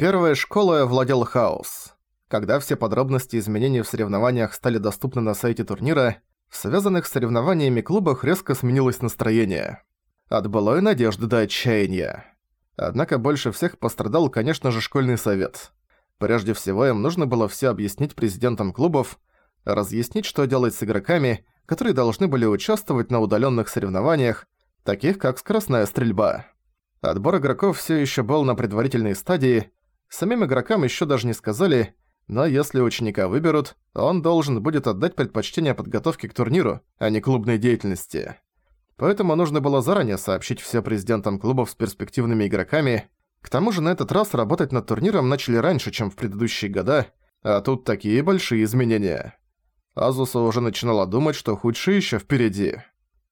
Первой школой владел хаос. Когда все подробности изменений в соревнованиях стали доступны на сайте турнира, в связанных с соревнованиями клубах резко сменилось настроение. От былой надежды до отчаяния. Однако больше всех пострадал, конечно же, школьный совет. Прежде всего, им нужно было все объяснить президентам клубов, разъяснить, что делать с игроками, которые должны были участвовать на удаленных соревнованиях, таких как скоростная стрельба. Отбор игроков все еще был на предварительной стадии, самим игрокам еще даже не сказали, но если ученика выберут, он должен будет отдать предпочтение подготовке к турниру, а не клубной деятельности. Поэтому нужно было заранее сообщить все президентам клубов с перспективными игроками. К тому же на этот раз работать над турниром начали раньше, чем в предыдущие года, а тут такие большие изменения. Азуса уже начинала думать, что худшее еще впереди.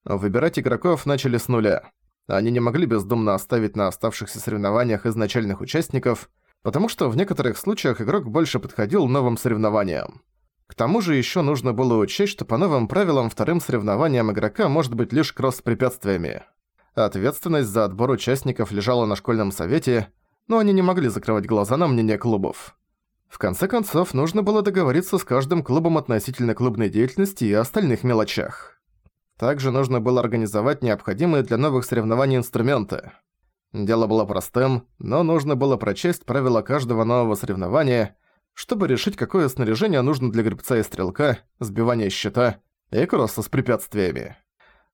Выбирать игроков начали с нуля. Они не могли бездумно оставить на оставшихся соревнованиях изначальных участников, потому что в некоторых случаях игрок больше подходил новым соревнованиям. К тому же еще нужно было учесть, что по новым правилам вторым соревнованием игрока может быть лишь кросс с препятствиями. Ответственность за отбор участников лежала на школьном совете, но они не могли закрывать глаза на мнение клубов. В конце концов, нужно было договориться с каждым клубом относительно клубной деятельности и остальных мелочах. Также нужно было организовать необходимые для новых соревнований инструменты. Дело было простым, но нужно было прочесть правила каждого нового соревнования, чтобы решить, какое снаряжение нужно для гребца и стрелка, сбивания щита и кросса с препятствиями.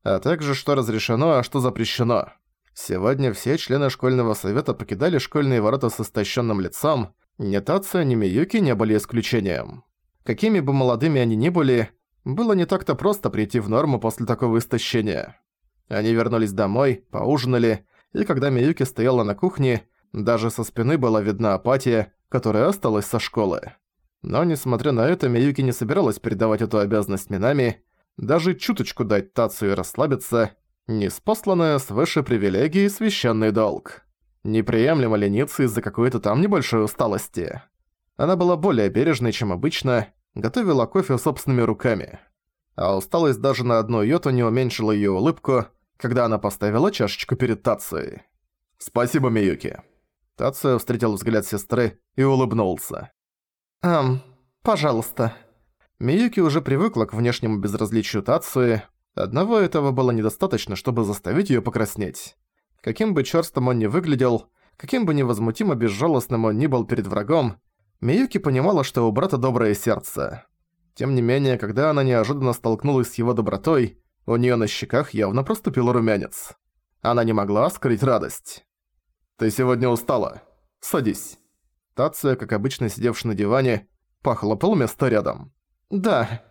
А также, что разрешено, а что запрещено. Сегодня все члены школьного совета покидали школьные ворота с истощенным лицом, ни Тация, ни Миюки не были исключением. Какими бы молодыми они ни были, было не так-то просто прийти в норму после такого истощения. Они вернулись домой, поужинали, и когда Миюки стояла на кухне, даже со спины была видна апатия, которая осталась со школы. Но несмотря на это, Миюки не собиралась передавать эту обязанность Минами, даже чуточку дать Тацию и расслабиться, неспосланная свыше привилегии священный долг. Неприемлемо лениться из-за какой-то там небольшой усталости. Она была более бережной, чем обычно, готовила кофе собственными руками. А усталость даже на одну йоту не уменьшила её улыбку, когда она поставила чашечку перед Тацией. «Спасибо, Миюки». Тация встретил взгляд сестры и улыбнулся. «Ам, пожалуйста». Миюки уже привыкла к внешнему безразличию Тации, одного этого было недостаточно, чтобы заставить её покраснеть. Каким бы чёрстом он ни выглядел, каким бы невозмутимо безжалостным он ни был перед врагом, Миюки понимала, что у брата доброе сердце. Тем не менее, когда она неожиданно столкнулась с его добротой, у неё на щеках явно проступил румянец. Она не могла скрыть радость. «Ты сегодня устала. Садись». Тация, как обычно сидевший на диване, похлопал место рядом. «Да».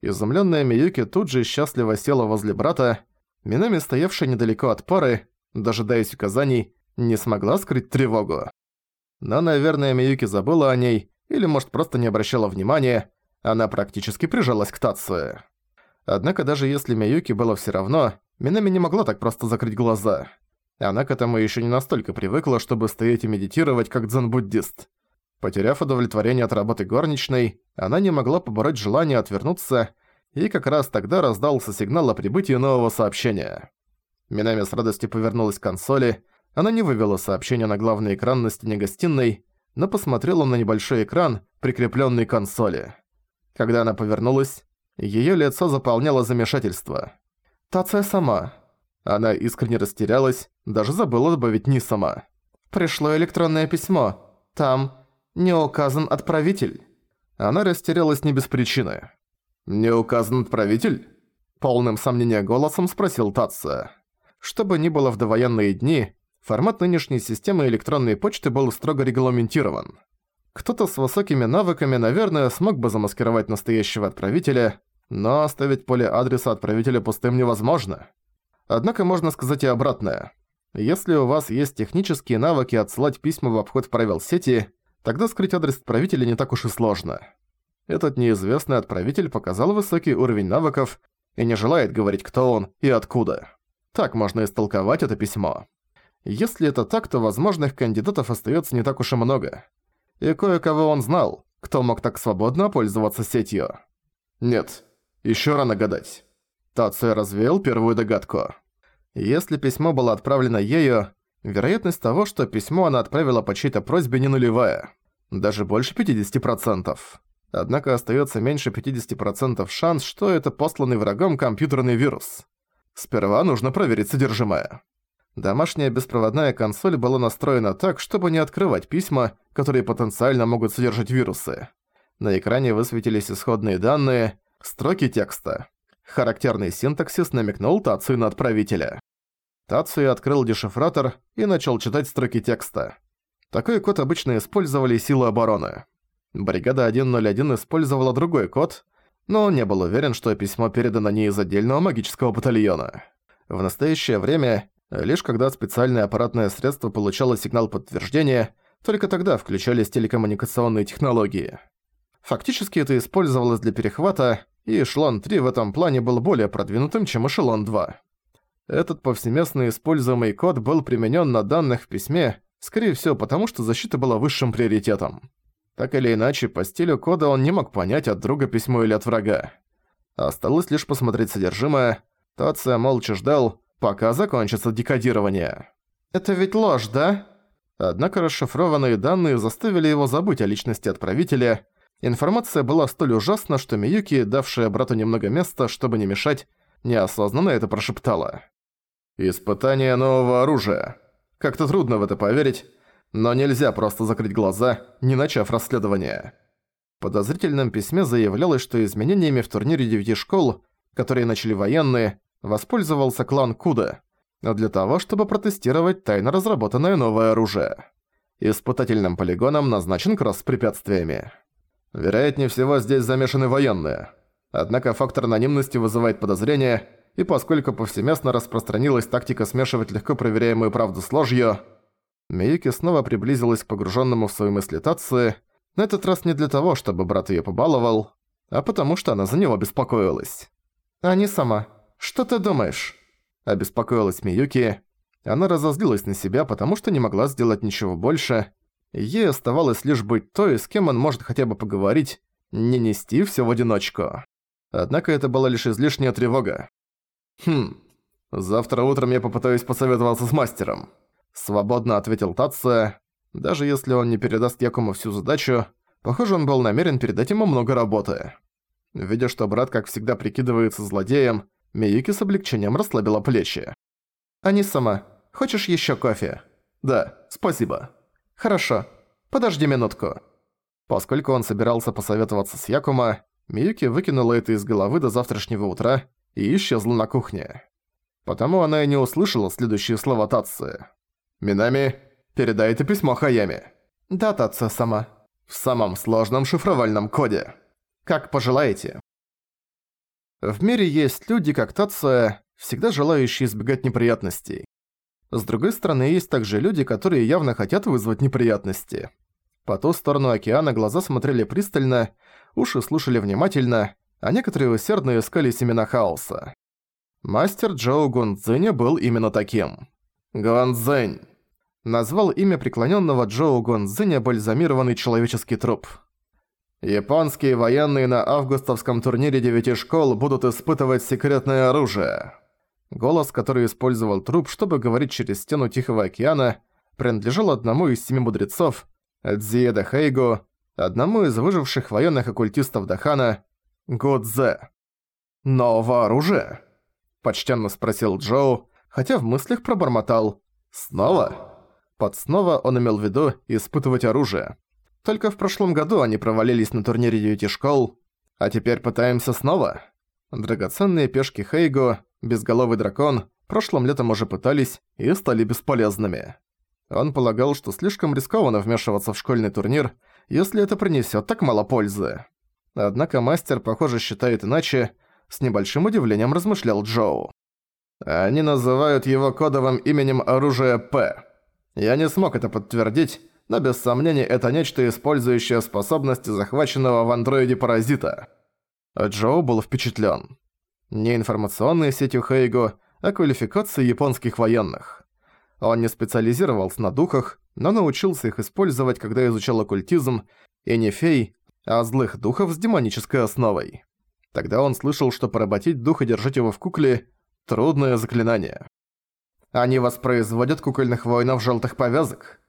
Изумлённая Миюки тут же счастливо села возле брата, Минами, стоявшая недалеко от пары, дожидаясь указаний, не смогла скрыть тревогу. Но, наверное, Миюки забыла о ней, или, может, просто не обращала внимания, она практически прижалась к Тацуе. Однако даже если Миюки было всё равно, Минами не могла так просто закрыть глаза. Она к этому ещё не настолько привыкла, чтобы стоять и медитировать, как дзен-буддист. Потеряв удовлетворение от работы горничной, она не могла побороть желание отвернуться, и как раз тогда раздался сигнал о прибытии нового сообщения. Минами с радостью повернулась к консоли. Она не вывела сообщение на главный экран на стене гостиной, но посмотрела на небольшой экран, прикреплённый к консоли. Когда она повернулась, её лицо заполняло замешательство. «Тация сама». Она искренне растерялась, даже забыла добавить «не сама». «Пришло электронное письмо. Там не указан отправитель». Она растерялась не без причины. «Не указан отправитель?» Полным сомнения голосом спросил Тация. Что бы ни было в довоенные дни, формат нынешней системы электронной почты был строго регламентирован. Кто-то с высокими навыками, наверное, смог бы замаскировать настоящего отправителя, но оставить поле адреса отправителя пустым невозможно. Однако можно сказать и обратное. Если у вас есть технические навыки отсылать письма в обход правил сети, тогда скрыть адрес отправителя не так уж и сложно. Этот неизвестный отправитель показал высокий уровень навыков и не желает говорить, кто он и откуда. Так можно истолковать это письмо. Если это так, то возможных кандидатов остается не так уж и много. И кое-кого он знал, кто мог так свободно пользоваться сетью. Нет, еще рано гадать. Тацуя развеял первую догадку. Если письмо было отправлено ею, Вероятность того, что письмо она отправила по чьей-то просьбе не нулевая. Даже больше 50%. Однако остается меньше 50% шанс, что это посланный врагом компьютерный вирус. Сперва нужно проверить содержимое. Домашняя беспроводная консоль была настроена так, чтобы не открывать письма, которые потенциально могут содержать вирусы. На экране высветились исходные данные, строки текста. Характерный синтаксис намекнул Тацию на отправителя. Тацию открыл дешифратор и начал читать строки текста. Такой код обычно использовали силы обороны. Бригада 101 использовала другой код, но он не был уверен, что письмо передано не из отдельного магического батальона. В настоящее время, лишь когда специальное аппаратное средство получало сигнал подтверждения, только тогда включались телекоммуникационные технологии. Фактически это использовалось для перехвата, и эшелон 3 в этом плане был более продвинутым, чем эшелон 2. Этот повсеместно используемый код был применен на данных в письме, скорее всего потому, что защита была высшим приоритетом. Так или иначе, по стилю кода он не мог понять, от друга письмо или от врага. Осталось лишь посмотреть содержимое. Тация молча ждал, пока закончится декодирование. «Это ведь ложь, да?» Однако расшифрованные данные заставили его забыть о личности отправителя. Информация была столь ужасна, что Миюки, давшая брату немного места, чтобы не мешать, неосознанно это прошептала. «Испытание нового оружия. Как-то трудно в это поверить, но нельзя просто закрыть глаза, не начав расследование. В подозрительном письме заявлялось, что изменениями в турнире девяти школ, которые начали военные, воспользовался клан Куда, для того, чтобы протестировать тайно разработанное новое оружие. Испытательным полигоном назначен кросс с препятствиями. Вероятнее всего, здесь замешаны военные. Однако фактор анонимности вызывает подозрения, и поскольку повсеместно распространилась тактика смешивать легко проверяемую правду с ложью, Миюки снова приблизилась к погруженному в свои мысли Татсу, на этот раз не для того, чтобы брат её побаловал, а потому что она за него беспокоилась. «А не сама. Что ты думаешь?» Обеспокоилась Миюки. Она разозлилась на себя, потому что не могла сделать ничего больше. Ей оставалось лишь быть той, с кем он может хотя бы поговорить, не нести всё в одиночку. Однако это была лишь излишняя тревога. «Хм, завтра утром я попытаюсь посоветоваться с мастером», Свободно ответил Татсо. Даже если он не передаст Якому всю задачу, похоже, он был намерен передать ему много работы. Видя, что брат, как всегда, прикидывается злодеем, Миюки с облегчением расслабила плечи. «Ани сама, хочешь еще кофе?» «Да, спасибо». «Хорошо. Подожди минутку». Поскольку он собирался посоветоваться с Якума, Миюки выкинула это из головы до завтрашнего утра и исчезла на кухне. Потому она и не услышала следующие слова Татсы. «Минами, передай это письмо Хаяме». «Да, Татца сама». «В самом сложном шифровальном коде». «Как пожелаете». В мире есть люди, как Татца, всегда желающие избегать неприятностей. С другой стороны, есть также люди, которые явно хотят вызвать неприятности. По ту сторону океана глаза смотрели пристально, уши слушали внимательно, а некоторые усердно искали семена хаоса. Мастер Джоу Гунцзиня был именно таким. Гунцзинь назвал имя преклоненного Джоу Гонзиня бальзамированный человеческий труп. Японские военные на августовском турнире девяти школ будут испытывать секретное оружие. Голос, который использовал труп, чтобы говорить через стену Тихого океана, принадлежал одному из семи мудрецов, Дзиеда Хейгу, одному из выживших военных оккультистов Дахана, Годзе. «Новое оружие?» – почтенно спросил Джоу, хотя в мыслях пробормотал «Снова?» Под снова он имел в виду испытывать оружие. Только в прошлом году они провалились на турнире девяти школ, а теперь пытаемся снова. Драгоценные пешки Хейго, безголовый дракон, прошлым летом уже пытались и стали бесполезными. Он полагал, что слишком рискованно вмешиваться в школьный турнир, если это принесет так мало пользы. Однако мастер, похоже, считает иначе, с небольшим удивлением размышлял Джоу. Они называют его кодовым именем оружия П. Я не смог это подтвердить, но без сомнения это нечто, использующее способности захваченного в андроиде паразита. Джоу был впечатлен. Не информационной сетью Хейго, а квалификацией японских военных. Он не специализировался на духах, но научился их использовать, когда изучал оккультизм, и не фей, а злых духов с демонической основой. Тогда он слышал, что поработить духа и держать его в кукле – трудное заклинание. Они воспроизводят кукольных воинов желтых повязок.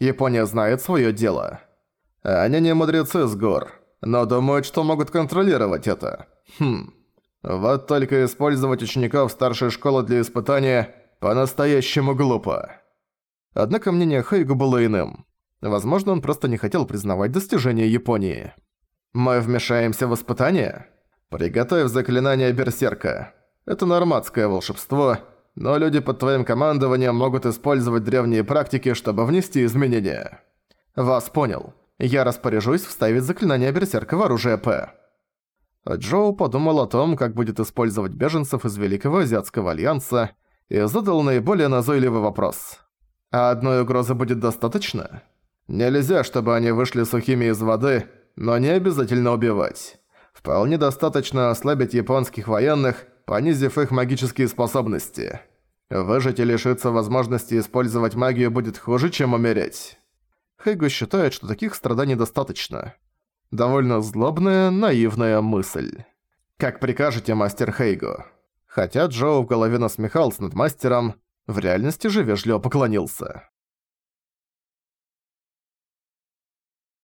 Япония знает свое дело. Они не мудрецы с гор, но думают, что могут контролировать это. Хм. Вот только использовать учеников старшей школы для испытания по-настоящему глупо. Однако мнение Хэйгу было иным. Возможно, он просто не хотел признавать достижения Японии. «Мы вмешаемся в испытание? Приготовь заклинание Берсерка. Это норматское волшебство, но люди под твоим командованием могут использовать древние практики, чтобы внести изменения. Вас понял. Я распоряжусь вставить заклинание Берсерка в оружие П. Джоу подумал о том, как будет использовать беженцев из Великого Азиатского Альянса, и задал наиболее назойливый вопрос. А одной угрозы будет достаточно? Нельзя, чтобы они вышли сухими из воды, но не обязательно убивать. Вполне достаточно ослабить японских военных, понизив их магические способности. Выжить и лишиться возможности использовать магию будет хуже, чем умереть. Хэйго считает, что таких страданий достаточно. Довольно злобная, наивная мысль. «Как прикажете, мастер Хейго?» Хотя Джоу в голове насмехался над мастером, в реальности же вежливо поклонился.